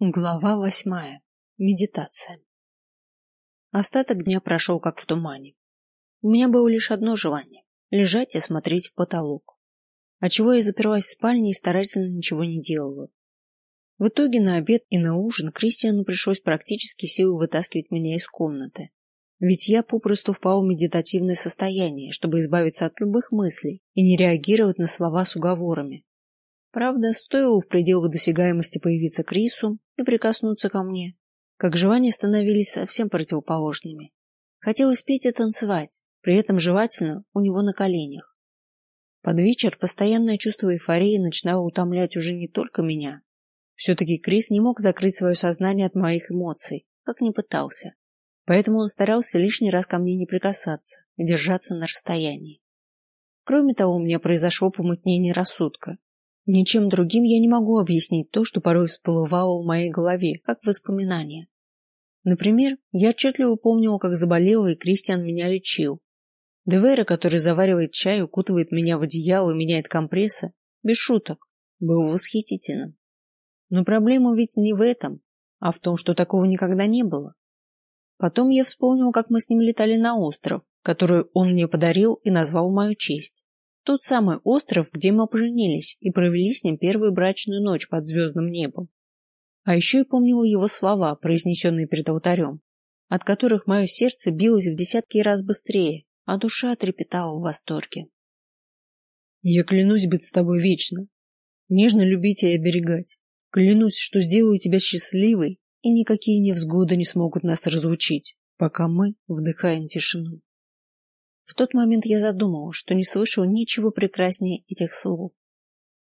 Глава восьмая. Медитация. Остаток дня прошел как в тумане. У меня было лишь одно желание – лежать и смотреть в потолок. Отчего я заперлась в спальне и старательно ничего не делала. В итоге на обед и на ужин Кристиану пришлось практически силой вытаскивать меня из комнаты. Ведь я попросту впал в медитативное состояние, чтобы избавиться от любых мыслей и не реагировать на слова с уговорами, Правда, стоило в пределах досягаемости появиться Крису и прикоснуться ко мне, как желания становились совсем противоположными. Хотелось петь и танцевать, при этом желательно у него на коленях. Под вечер постоянное чувство эйфории начинало утомлять уже не только меня. Все-таки Крис не мог закрыть свое сознание от моих эмоций, как ни пытался. Поэтому он старался лишний раз ко мне не прикасаться и держаться на расстоянии. Кроме того, у меня произошло помутнение рассудка, Ничем другим я не могу объяснить то, что порой всплывало в моей голове, как воспоминание. Например, я отчетливо помнила, как заболела, и Кристиан меня лечил. Девера, который заваривает чай, укутывает меня в одеяло и меняет компрессы, без шуток, был восхитительным. Но проблема ведь не в этом, а в том, что такого никогда не было. Потом я вспомнил, как мы с ним летали на остров, который он мне подарил и назвал мою честь. Тот самый остров, где мы поженились и провели с ним первую брачную ночь под звездным небом. А еще я помнила его слова, произнесенные перед алтарем, от которых мое сердце билось в десятки раз быстрее, а душа трепетала в восторге. Я клянусь быть с тобой вечно, нежно любить и оберегать. Клянусь, что сделаю тебя счастливой, и никакие невзгоды не смогут нас разлучить, пока мы вдыхаем тишину. В тот момент я задумал, что не слышал ничего прекраснее этих слов.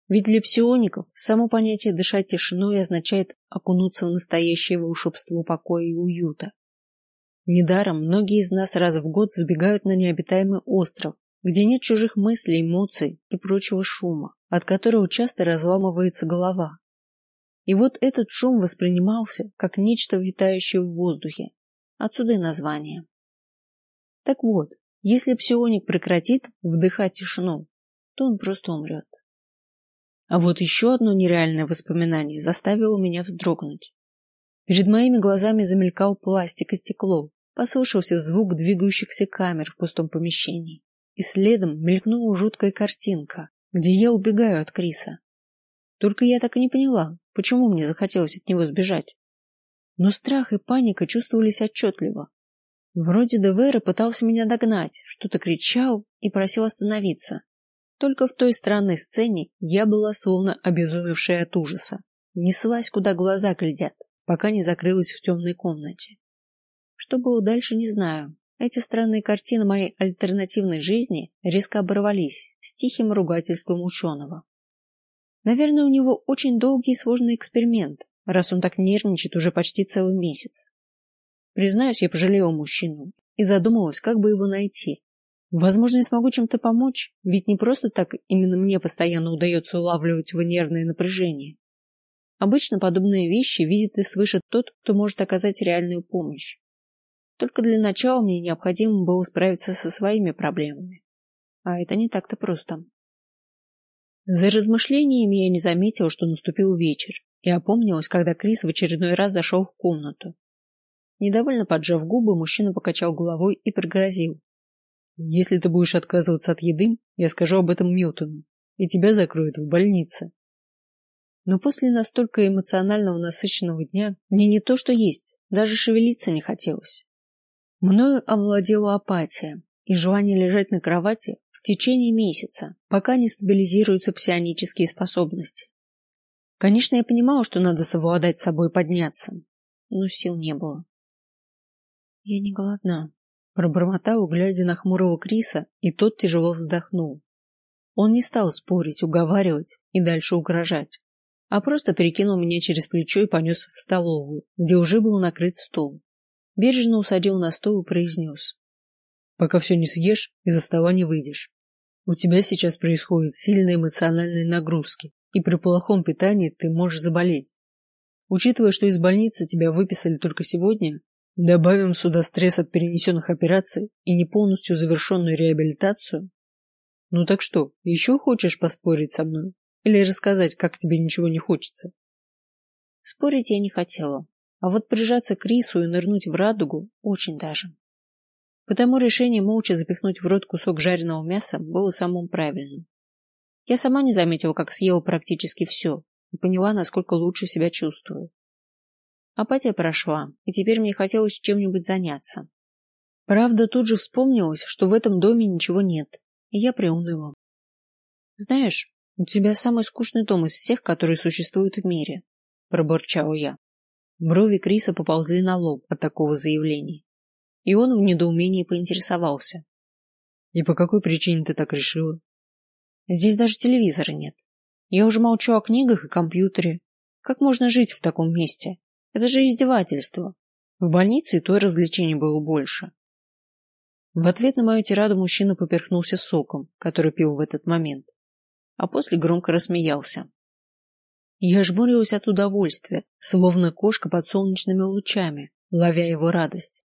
Ведь для псиоников само понятие дышать тишиной означает окунуться в настоящее волшебство покоя и уюта. Недаром многие из нас раз в год забегают на необитаемый остров, где нет чужих мыслей, эмоций и прочего шума, от которого часто разламывается голова. И вот этот шум воспринимался как нечто витающее в воздухе. Отсюда и название. Так вот, если псионик прекратит вдыхать тишину, то он просто умрет. А вот еще одно нереальное воспоминание заставило меня вздрогнуть. Перед моими глазами замелькал пластик и стекло, послышался звук двигающихся камер в пустом помещении, и следом мелькнула жуткая картинка, где я убегаю от Криса. Только я так и не поняла, почему мне захотелось от него сбежать. Но страх и паника чувствовались отчетливо, Вроде Девера пытался меня догнать, что-то кричал и просил остановиться. Только в той странной сцене я была словно обезумевшая от ужаса. Неслась, куда глаза глядят, пока не закрылась в темной комнате. Что было дальше, не знаю. Эти странные картины моей альтернативной жизни резко оборвались с тихим ругательством ученого. Наверное, у него очень долгий и сложный эксперимент, раз он так нервничает уже почти целый месяц. Признаюсь, я пожалела мужчину и задумалась, как бы его найти. Возможно, я смогу чем-то помочь, ведь не просто так именно мне постоянно удается улавливать его нервное напряжение. Обычно подобные вещи видит и слышит тот, кто может оказать реальную помощь. Только для начала мне необходимо было справиться со своими проблемами. А это не так-то просто. За размышлениями я не заметила, что наступил вечер, и опомнилась, когда Крис в очередной раз зашел в комнату. Недовольно поджав губы, мужчина покачал головой и пригрозил. «Если ты будешь отказываться от еды, я скажу об этом Милтону, и тебя закроют в больнице». Но после настолько эмоционального насыщенного дня мне не то что есть, даже шевелиться не хотелось. Мною овладела апатия и желание лежать на кровати в течение месяца, пока не стабилизируются псионические способности. Конечно, я понимала, что надо совладать собой подняться, но сил не было. Я не голодна, пробормотал, глядя на хмурого Криса, и тот тяжело вздохнул. Он не стал спорить, уговаривать и дальше угрожать, а просто перекинул меня через плечо и понес в столовую, где уже был накрыт стол. Бережно усадил на стол и произнес. «Пока все не съешь, из-за стола не выйдешь. У тебя сейчас происходят сильные эмоциональные нагрузки, и при плохом питании ты можешь заболеть. Учитывая, что из больницы тебя выписали только сегодня, Добавим сюда стресс от перенесенных операций и не полностью завершенную реабилитацию. Ну так что, еще хочешь поспорить со мной? Или рассказать, как тебе ничего не хочется? Спорить я не хотела, а вот прижаться к рису и нырнуть в радугу очень даже. Потому решение молча запихнуть в рот кусок жареного мяса было самым правильным. Я сама не заметила, как съела практически все, и поняла, насколько лучше себя чувствую. Апатия прошла, и теперь мне хотелось чем-нибудь заняться. Правда, тут же вспомнилось, что в этом доме ничего нет, и я приуныла. Знаешь, у тебя самый скучный дом из всех, которые существуют в мире, пробурчала я. Брови Криса поползли на лоб от такого заявления, и он в недоумении поинтересовался: "И по какой причине ты так решила?" "Здесь даже телевизора нет. Я уже молчу о книгах и компьютере. Как можно жить в таком месте? Это же издевательство. В больнице и то развлечений было больше". В ответ на мою тираду мужчина поперхнулся соком, который пил в этот момент, а после громко рассмеялся. Я жмурилась от удовольствия, словно кошка под солнечными лучами, ловя его радость.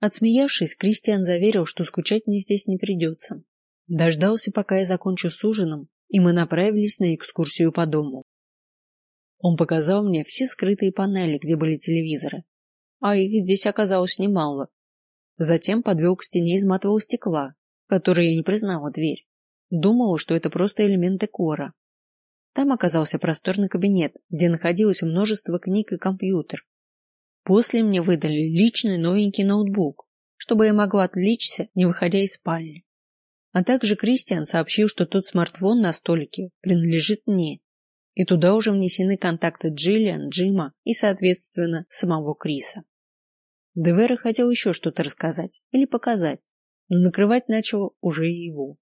Отсмеявшись, Кристиан заверил, что скучать мне здесь не придется. Дождался, пока я закончу с ужином, и мы направились на экскурсию по дому. Он показал мне все скрытые панели, где были телевизоры, а их здесь оказалось немало. Затем подвел к стене из матового стекла, которой я не признала дверь. Думала, что это просто элемент декора, там оказался просторный кабинет, где находилось множество книг и компьютер. После мне выдали личный новенький ноутбук, чтобы я могла отвлечься, не выходя из спальни. А также Кристиан сообщил, что тот смартфон на столике принадлежит мне, и туда уже внесены контакты Джиллиан, Джима и, соответственно, самого Криса. Девера хотел еще что-то рассказать или показать, но накрывать начал уже его.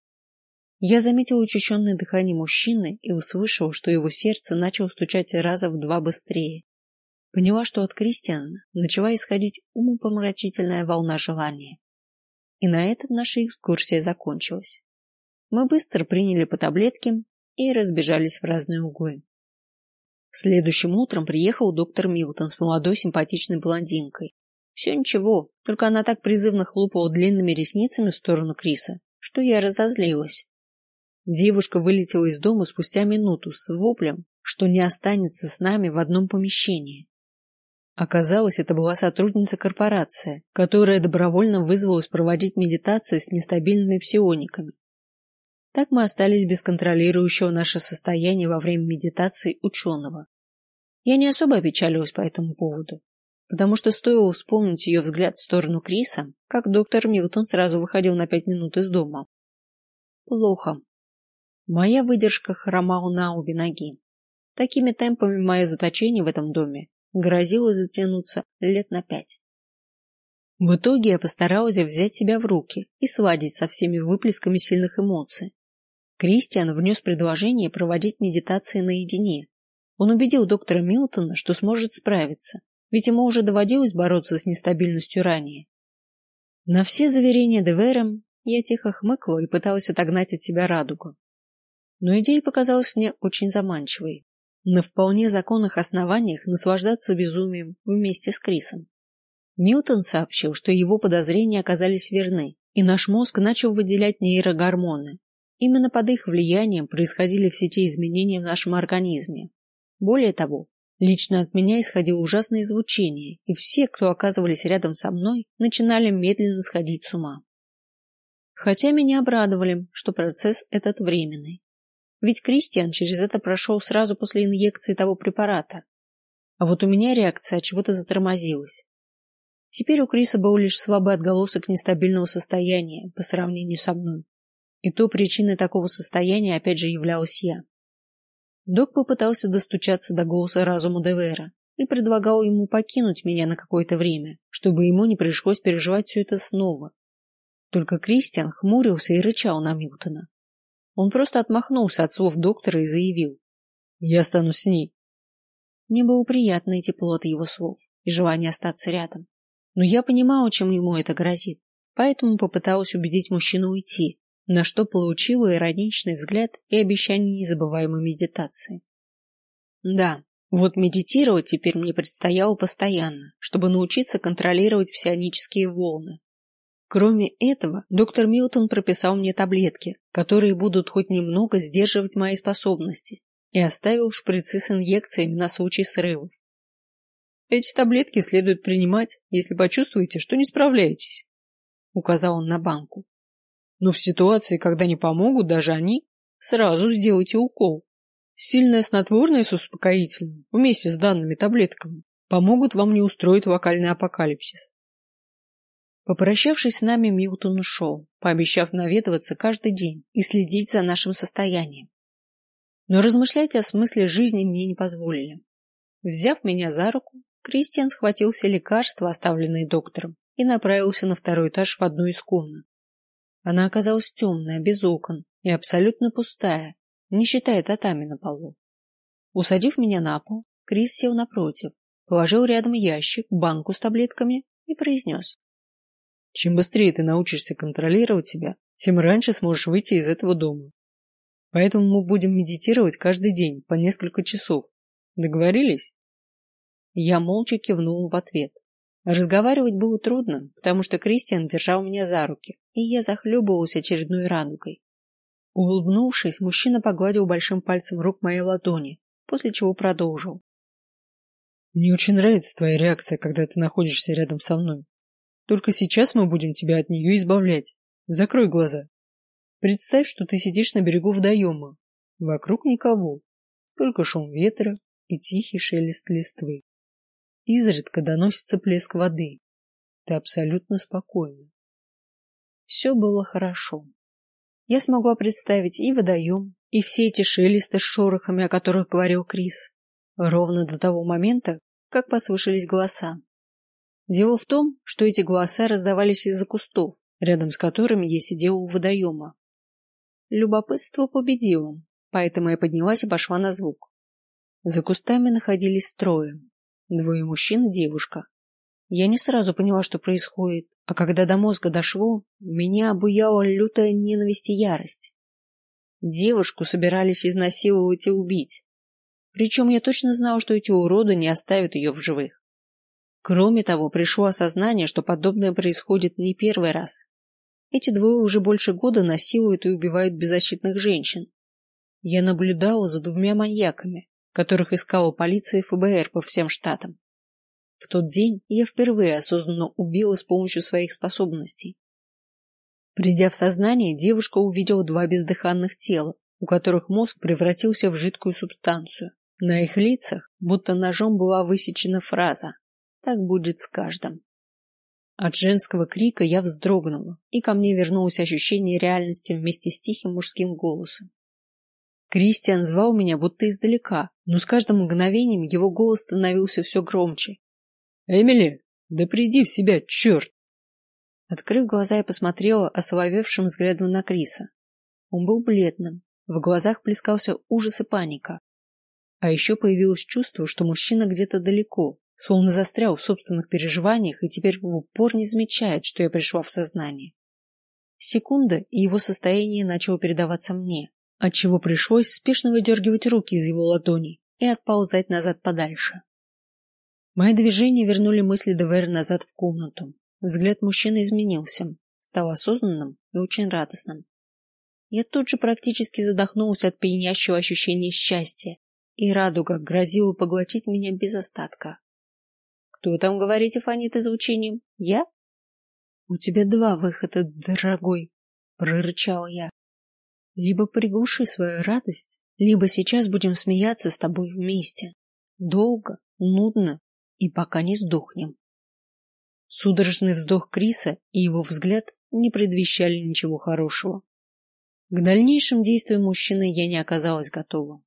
Я заметил учащенное дыхание мужчины и услышал, что его сердце начало стучать раза в два быстрее. Поняла, что от Кристиана начала исходить умопомрачительная волна желания. И на этом наша экскурсия закончилась. Мы быстро приняли по таблетке и разбежались в разные углы. Следующим утром приехал доктор Милтон с молодой симпатичной блондинкой. Все ничего, только она так призывно хлопала длинными ресницами в сторону Криса, что я разозлилась. Девушка вылетела из дома спустя минуту с воплем, что не останется с нами в одном помещении. Оказалось, это была сотрудница корпорации, которая добровольно вызвалась проводить медитации с нестабильными псиониками. Так мы остались без контролирующего наше состояние во время медитации ученого. Я не особо опечалилась по этому поводу, потому что стоило вспомнить ее взгляд в сторону Криса, как доктор Милтон сразу выходил на пять минут из дома. Плохо. Моя выдержка хромала на обе ноги. Такими темпами мое заточение в этом доме грозило затянуться лет на пять. В итоге я постаралась взять себя в руки и сладить со всеми выплесками сильных эмоций. Кристиан внес предложение проводить медитации наедине. Он убедил доктора Милтона, что сможет справиться, ведь ему уже доводилось бороться с нестабильностью ранее. На все заверения Девером я тихо хмыкала и пыталась отогнать от себя радугу но идея показалась мне очень заманчивой. На вполне законных основаниях наслаждаться безумием вместе с Крисом. Ньютон сообщил, что его подозрения оказались верны, и наш мозг начал выделять нейрогормоны. Именно под их влиянием происходили все те изменения в нашем организме. Более того, лично от меня исходило ужасное излучение, и все, кто оказывались рядом со мной, начинали медленно сходить с ума. Хотя меня обрадовали, что процесс этот временный. Ведь Кристиан через это прошел сразу после инъекции того препарата. А вот у меня реакция от чего-то затормозилась. Теперь у Криса был лишь слабый отголосок нестабильного состояния по сравнению со мной. И то причиной такого состояния опять же являлась я. Док попытался достучаться до голоса разума Девера и предлагал ему покинуть меня на какое-то время, чтобы ему не пришлось переживать все это снова. Только Кристиан хмурился и рычал на Милтона. Он просто отмахнулся от слов доктора и заявил: "Я останусь с ней". Мне было приятно и тепло от его слов и желание остаться рядом, но я понимала, чем ему это грозит, поэтому попыталась убедить мужчину уйти, на что получила ироничный взгляд и обещание незабываемой медитации. Да, вот медитировать теперь мне предстояло постоянно, чтобы научиться контролировать псионические волны, Кроме этого, доктор Милтон прописал мне таблетки, которые будут хоть немного сдерживать мои способности, и оставил шприцы с инъекциями на случай срывов. Эти таблетки следует принимать, если почувствуете, что не справляетесь, указал он на банку. Но в ситуации, когда не помогут даже они, сразу сделайте укол. Сильное снотворное с успокоительным вместе с данными таблетками помогут вам не устроить вокальный апокалипсис. Попрощавшись с нами, Милтон ушел, пообещав наведываться каждый день и следить за нашим состоянием. Но размышлять о смысле жизни мне не позволили. Взяв меня за руку, Кристиан схватил все лекарства, оставленные доктором, и направился на второй этаж в одну из комнат. Она оказалась темная, без окон и абсолютно пустая, не считая татами на полу. Усадив меня на пол, Крис сел напротив, положил рядом ящик, банку с таблетками и произнес. Чем быстрее ты научишься контролировать себя, тем раньше сможешь выйти из этого дома. Поэтому мы будем медитировать каждый день по несколько часов. Договорились? Я молча кивнул в ответ. Разговаривать было трудно, потому что Кристиан держал меня за руки, и я захлебывалась очередной радугой. Улыбнувшись, мужчина погладил большим пальцем рук моей ладони, после чего продолжил. Мне очень нравится твоя реакция, когда ты находишься рядом со мной. Только сейчас мы будем тебя от нее избавлять. Закрой глаза. Представь, что ты сидишь на берегу водоема. Вокруг никого, только шум ветра и тихий шелест листвы. Изредка доносится плеск воды. Ты абсолютно спокойна. Все было хорошо. Я смогла представить и водоем, и все эти шелесты с шорохами, о которых говорил Крис, ровно до того момента, как послышались голоса. Дело в том, что эти голоса раздавались из-за кустов, рядом с которыми я сидела у водоема. Любопытство победило, поэтому я поднялась и пошла на звук. За кустами находились трое: двое мужчин и девушка. Я не сразу поняла, что происходит, а когда до мозга дошло, меня обуяла лютая ненависть и ярость. Девушку собирались изнасиловать и убить. Причем я точно знала, что эти уроды не оставят ее в живых. Кроме того, пришло осознание, что подобное происходит не первый раз. Эти двое уже больше года насилуют и убивают беззащитных женщин. Я наблюдала за двумя маньяками, которых искала полиция и ФБР по всем штатам. В тот день я впервые осознанно убила с помощью своих способностей. Придя в сознание, девушка увидела два бездыханных тела, у которых мозг превратился в жидкую субстанцию. На их лицах будто ножом была высечена фраза: "Так будет с каждым". От женского крика я вздрогнула, и ко мне вернулось ощущение реальности вместе с тихим мужским голосом. Кристиан звал меня будто издалека, но с каждым мгновением его голос становился все громче, Эмили, да приди в себя, черт! Открыв глаза, я посмотрела осоловевшим взглядом на Криса. Он был бледным, в глазах плескался ужас и паника. А еще появилось чувство, что мужчина где-то далеко, словно застрял в собственных переживаниях и теперь в упор не замечает, что я пришла в сознание. Секунда, и его состояние начало передаваться мне, отчего пришлось спешно выдергивать руки из его ладоней и отползать назад подальше. Мои движения вернули мысли Девер назад в комнату. Взгляд мужчины изменился, стал осознанным и очень радостным. Я тут же практически задохнулся от пьянящего ощущения счастья, и радуга грозила поглотить меня без остатка. Кто там, говорите, фонит излучением? Я? У тебя два выхода, дорогой, прорычал я. Либо приглуши свою радость, либо сейчас будем смеяться с тобой вместе. Долго, нудно и пока не сдохнем. Судорожный вздох Криса и его взгляд не предвещали ничего хорошего. К дальнейшим действиям мужчины я не оказалась готова.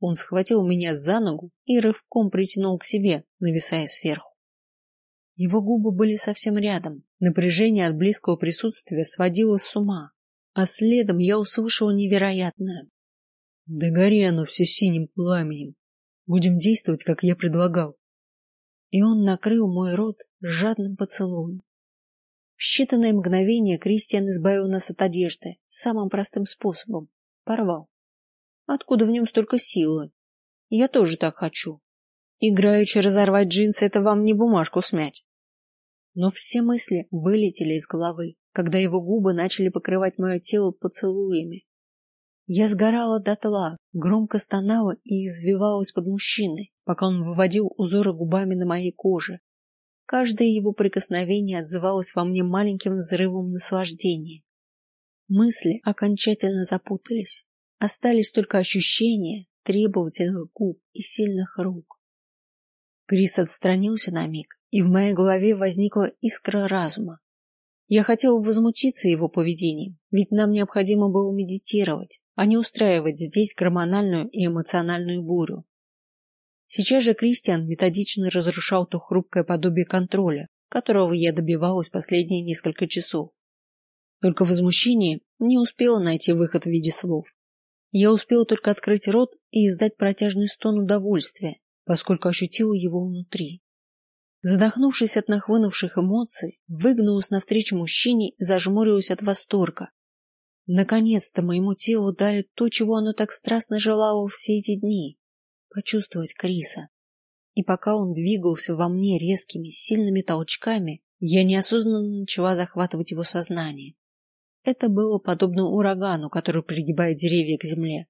Он схватил меня за ногу и рывком притянул к себе, нависая сверху. Его губы были совсем рядом. Напряжение от близкого присутствия сводило с ума, а следом я услышала невероятное: "Да гори оно все синим пламенем. Будем действовать, как я предлагал и он накрыл мой рот жадным поцелуем. В считанные мгновения Кристиан избавил нас от одежды самым простым способом порвал. Откуда в нем столько силы? Я тоже так хочу. Играючи разорвать джинсы это вам не бумажку смять. Но все мысли вылетели из головы, когда его губы начали покрывать мое тело поцелуями. Я сгорала дотла, громко стонала и извивалась под мужчиной, пока он выводил узоры губами на моей коже. Каждое его прикосновение отзывалось во мне маленьким взрывом наслаждения. Мысли окончательно запутались. Остались только ощущения требовательных губ и сильных рук. Крис отстранился на миг, и в моей голове возникла искра разума. Я хотела возмутиться его поведением, ведь нам необходимо было медитировать, а не устраивать здесь гормональную и эмоциональную бурю. Сейчас же Кристиан методично разрушал то хрупкое подобие контроля, которого я добивалась последние несколько часов. Только возмущение не успело найти выход в виде слов. Я успела только открыть рот и издать протяжный стон удовольствия, поскольку ощутила его внутри. Задохнувшись от нахлынувших эмоций, выгнулась навстречу мужчине и зажмурилась от восторга. Наконец-то моему телу дали то, чего оно так страстно желало все эти дни — почувствовать Криса. И пока он двигался во мне резкими, сильными толчками, я неосознанно начала захватывать его сознание. Это было подобно урагану, который пригибает деревья к земле.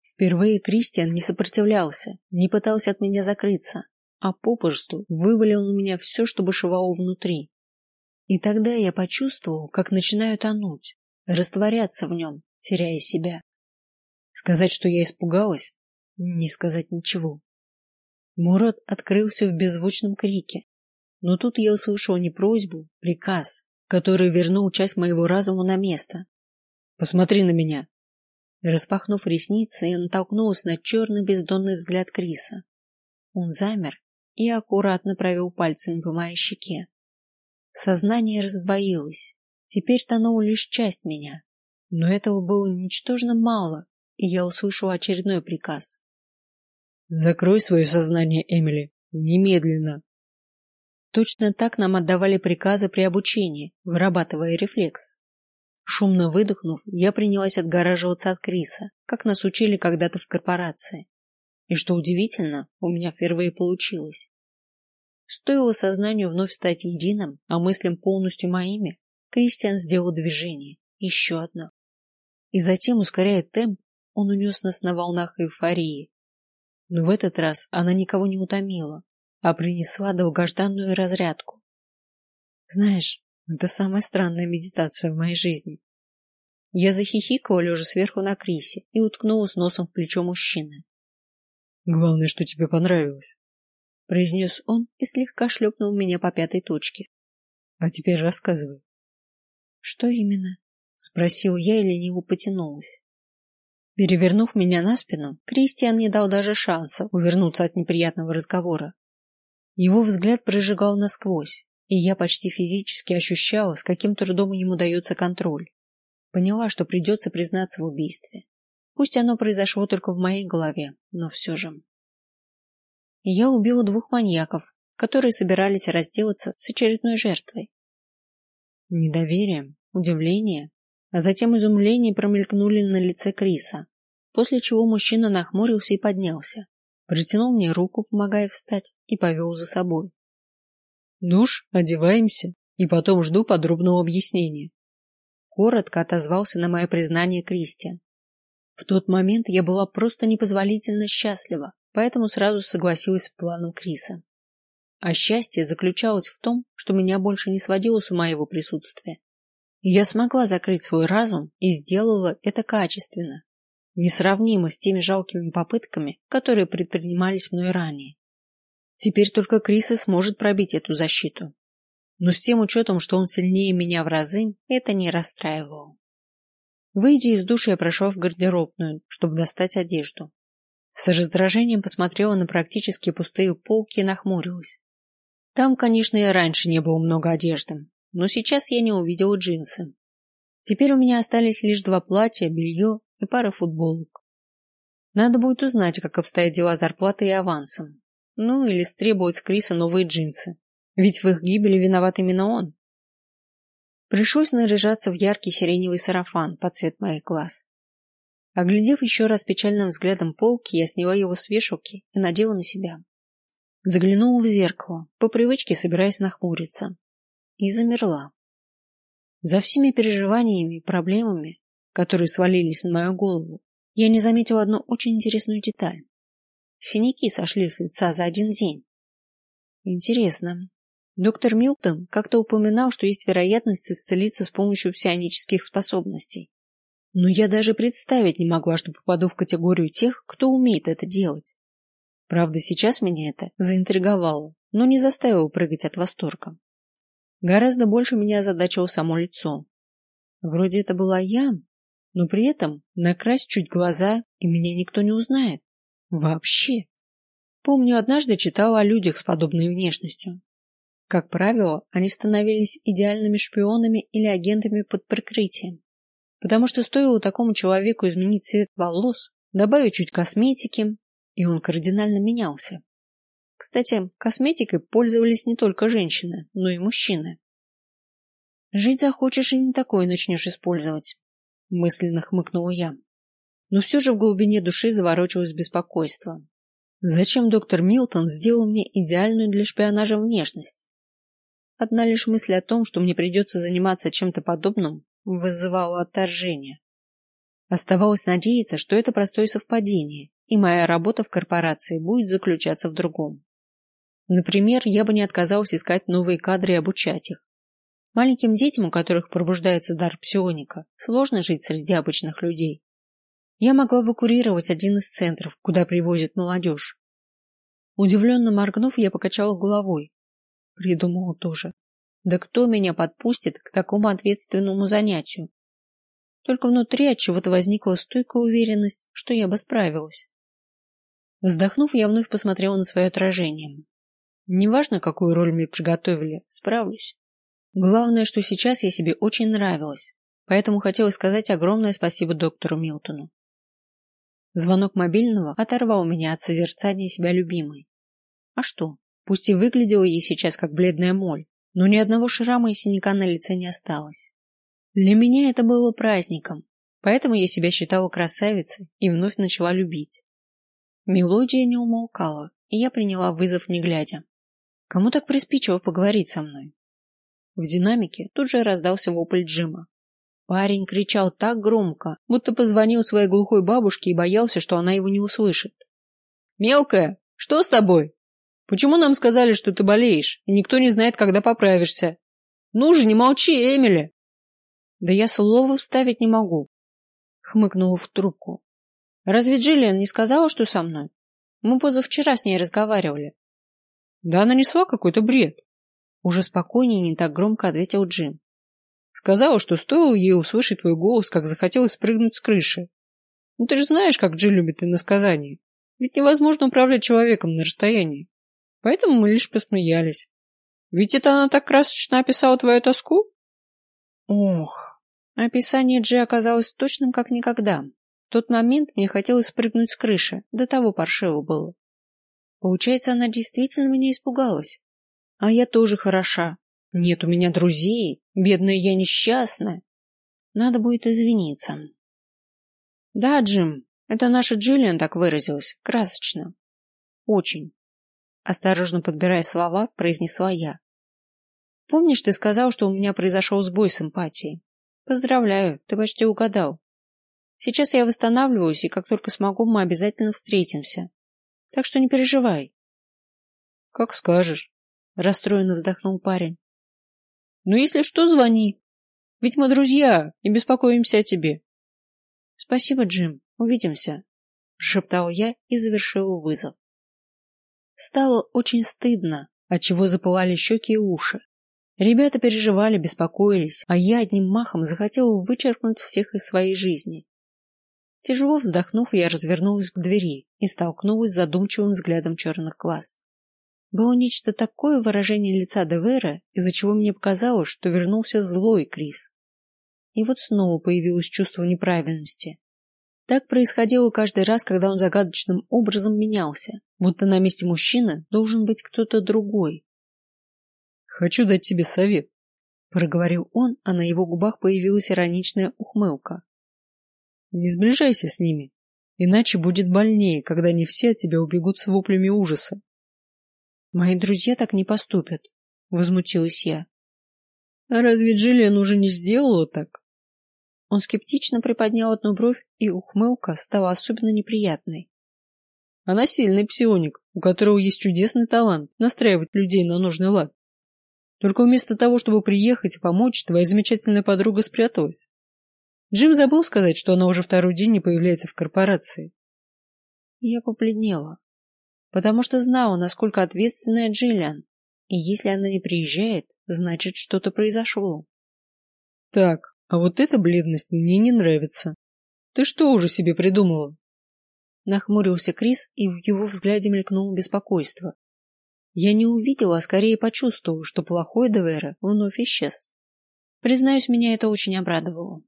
Впервые Кристиан не сопротивлялся, не пытался от меня закрыться, а попросту вывалил на меня все, что бушевало внутри. И тогда я почувствовал, как начинаю тонуть, растворяться в нем, теряя себя. Сказать, что я испугалась, не сказать ничего. Мурат открылся в беззвучном крике, но тут я услышал не просьбу, приказ, который вернул часть моего разума на место. Посмотри на меня. Распахнув ресницы, я натолкнулась на черный бездонный взгляд Криса. Он замер и аккуратно провел пальцами по моей щеке. Сознание раздвоилось. Теперь тонула лишь часть меня, но этого было ничтожно мало, и я услышал очередной приказ. Закрой свое сознание, Эмили, немедленно. Точно так нам отдавали приказы при обучении, вырабатывая рефлекс. Шумно выдохнув, я принялась отгораживаться от Криса, как нас учили когда-то в корпорации. И что удивительно, у меня впервые получилось. Стоило сознанию вновь стать единым, а мыслям полностью моими, Кристиан сделал движение, еще одно. И затем, ускоряя темп, он унес нас на волнах эйфории. Но в этот раз она никого не утомила, а принесла долгожданную разрядку. Знаешь, это самая странная медитация в моей жизни. Я захихикала, лежа сверху на Крисе, и уткнулась носом в плечо мужчины. Главное, что тебе понравилось, произнес он и слегка шлепнул меня по пятой точке. А теперь рассказывай. Что именно? спросил я и лениво потянулась. Перевернув меня на спину, Кристиан не дал даже шанса увернуться от неприятного разговора. Его взгляд прожигал насквозь, и я почти физически ощущала, с каким трудом ему дается контроль. Поняла, что придется признаться в убийстве. Пусть оно произошло только в моей голове, но все же. Я убила двух маньяков, которые собирались разделаться с очередной жертвой. Недоверие, удивление, а затем изумление промелькнули на лице Криса, после чего мужчина нахмурился и поднялся протянул мне руку, помогая встать, и повел за собой. Душ, одеваемся, и потом жду подробного объяснения. Коротко отозвался на мое признание Кристиан. В тот момент я была просто непозволительно счастлива, поэтому сразу согласилась с планом Криса. А счастье заключалось в том, что меня больше не сводило с ума его присутствие. я смогла закрыть свой разум и сделала это качественно, несравнимо с теми жалкими попытками, которые предпринимались мной ранее. Теперь только Криса сможет пробить эту защиту. Но с тем учетом, что он сильнее меня в разы, это не расстраивало. Выйдя из души, я прошла в гардеробную, чтобы достать одежду. С раздражением посмотрела на практически пустые полки и нахмурилась. Там, конечно, и раньше не было много одежды, но сейчас я не увидела джинсы. Теперь у меня остались лишь два платья, белье и пара футболок. Надо будет узнать, как обстоят дела зарплаты и авансом. Ну, или стребовать с Криса новые джинсы. Ведь в их гибели виноват именно он. Пришлось наряжаться в яркий сиреневый сарафан под цвет моих глаз. Оглядев еще раз печальным взглядом полки, я сняла его с вешалки и надела на себя. Заглянула в зеркало, по привычке собираясь нахмуриться, и замерла. За всеми переживаниями и проблемами которые свалились на мою голову, я не заметила одну очень интересную деталь. Синяки сошли с лица за один день. Интересно. Доктор Милтон как-то упоминал, что есть вероятность исцелиться с помощью псионических способностей. Но я даже представить не могла, что попаду в категорию тех, кто умеет это делать. Правда, сейчас меня это заинтриговало, но не заставило прыгать от восторга. Гораздо больше меня озадачило само лицо. Вроде это была я, но при этом накрась чуть глаза, и меня никто не узнает. Вообще. Помню, однажды читала о людях с подобной внешностью. Как правило, они становились идеальными шпионами или агентами под прикрытием. Потому что стоило такому человеку изменить цвет волос, добавить чуть косметики, и он кардинально менялся. Кстати, косметикой пользовались не только женщины, но и мужчины. Жить захочешь и не такое начнешь использовать, мысленно хмыкнула я. Но все же в глубине души заворочилось беспокойство. Зачем доктор Милтон сделал мне идеальную для шпионажа внешность? Одна лишь мысль о том, что мне придется заниматься чем-то подобным, вызывала отторжение. Оставалось надеяться, что это простое совпадение, и моя работа в корпорации будет заключаться в другом. Например, я бы не отказалась искать новые кадры и обучать их. Маленьким детям, у которых пробуждается дар псионика, сложно жить среди обычных людей. Я могла бы курировать один из центров, куда привозят молодежь. Удивленно моргнув, я покачала головой. Придумала тоже. Да кто меня подпустит к такому ответственному занятию? Только внутри от чего-то возникла стойкая уверенность, что я бы справилась. Вздохнув, я вновь посмотрела на свое отражение. Неважно, какую роль мне приготовили, справлюсь. Главное, что сейчас я себе очень нравилась, поэтому хотелось сказать огромное спасибо доктору Милтону. Звонок мобильного оторвал меня от созерцания себя любимой. А что? Пусть и выглядела ей сейчас как бледная моль, но ни одного шрама и синяка на лице не осталось. Для меня это было праздником, поэтому я себя считала красавицей и вновь начала любить. Мелодия не умолкала, и я приняла вызов не глядя. Кому так приспичило поговорить со мной? В динамике тут же раздался вопль Джима. Парень кричал так громко, будто позвонил своей глухой бабушке и боялся, что она его не услышит. Мелкая, что с тобой? Почему нам сказали, что ты болеешь, и никто не знает, когда поправишься? Ну же, не молчи, Эмили. Да я слова вставить не могу. Хмыкнула в трубку. Разве Джиллиан не сказала, что со мной? Мы позавчера с ней разговаривали. Да она несла какой-то бред. Уже спокойнее не так громко ответил Джим. Сказала, что стоило ей услышать твой голос, как захотелось спрыгнуть с крыши. Ну ты же знаешь, как Джи любит иносказания. Ведь невозможно управлять человеком на расстоянии. Поэтому мы лишь посмеялись. Ведь это она так красочно описала твою тоску? Ох, описание Джи оказалось точным как никогда тот момент мне хотелось спрыгнуть с крыши, до того паршиво было. Получается, она действительно меня испугалась. А я тоже хороша. Нет у меня друзей, бедная я несчастная. Надо будет извиниться. Да, Джим, это наша Джиллиан так выразилась, красочно. Очень. Осторожно подбирая слова, произнесла я. Помнишь, ты сказал, что у меня произошел сбой с? Поздравляю, ты почти угадал. Сейчас я восстанавливаюсь, и как только смогу, мы обязательно встретимся. Так что не переживай. Как скажешь, расстроенно вздохнул парень. Ну если что, звони. Ведь мы друзья и беспокоимся о тебе. Спасибо, Джим. Увидимся, шептал я и завершил вызов. Стало очень стыдно, от чего запылали щеки и уши. Ребята переживали, беспокоились, а я одним махом захотел вычеркнуть всех из своей жизни. Тяжело вздохнув, я развернулась к двери и столкнулась с задумчивым взглядом черных глаз. Было нечто такое выражение лица Девера, из-за чего мне показалось, что вернулся злой Крис. И вот снова появилось чувство неправильности. Так происходило каждый раз, когда он загадочным образом менялся, будто на месте мужчины должен быть кто-то другой. Хочу дать тебе совет, проговорил он, а на его губах появилась ироничная ухмылка. Не сближайся с ними, иначе будет больнее, когда они все от тебя убегут с воплями ужаса. Мои друзья так не поступят, возмутилась я. А разве Джиллиан уже не сделала так? Он скептично приподнял одну бровь, и ухмылка стала особенно неприятной. Она сильный псионик, у которого есть чудесный талант настраивать людей на нужный лад. Только вместо того, чтобы приехать и помочь, твоя замечательная подруга спряталась. Джим забыл сказать, что она уже второй день не появляется в корпорации. Я побледнела, потому что знала, насколько ответственная Джиллиан, и если она не приезжает, значит, что-то произошло. Так, а вот эта бледность мне не нравится. Ты что уже себе придумала? Нахмурился Крис, и в его взгляде мелькнуло беспокойство. Я не увидела, а скорее почувствовала, что плохой Девера вновь исчез. Признаюсь, меня это очень обрадовало.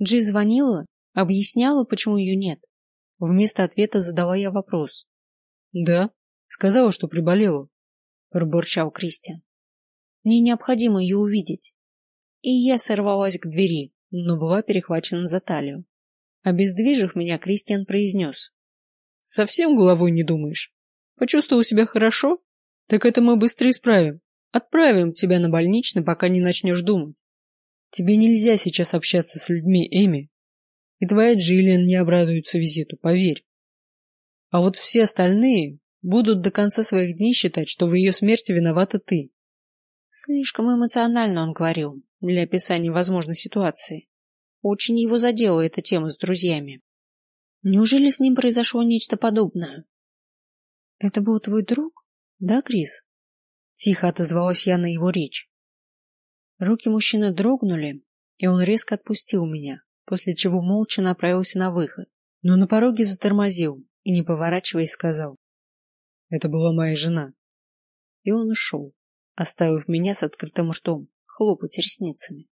Джи звонила, объясняла, почему ее нет. Вместо ответа задала я вопрос. Да, сказала, что приболела, пробурчал Кристиан. Мне необходимо ее увидеть. И я сорвалась к двери, но была перехвачена за талию. Обездвижив меня, Кристиан произнес. Совсем головой не думаешь? Почувствовал себя хорошо? Так это мы быстро исправим. Отправим тебя на больничный, пока не начнешь думать. Тебе нельзя сейчас общаться с людьми, Эми. И твоя Джиллиан не обрадуется визиту, поверь. А вот все остальные будут до конца своих дней считать, что в ее смерти виновата ты. Слишком эмоционально он говорил для описания возможной ситуации. Очень его задела эта тема с друзьями. Неужели с ним произошло нечто подобное? Это был твой друг? Да, Крис? Тихо отозвалась я на его речь. Руки мужчины дрогнули, и он резко отпустил меня, после чего молча направился на выход, но на пороге затормозил и, не поворачиваясь, сказал. Это была моя жена. И он ушел, оставив меня с открытым ртом, хлопать ресницами.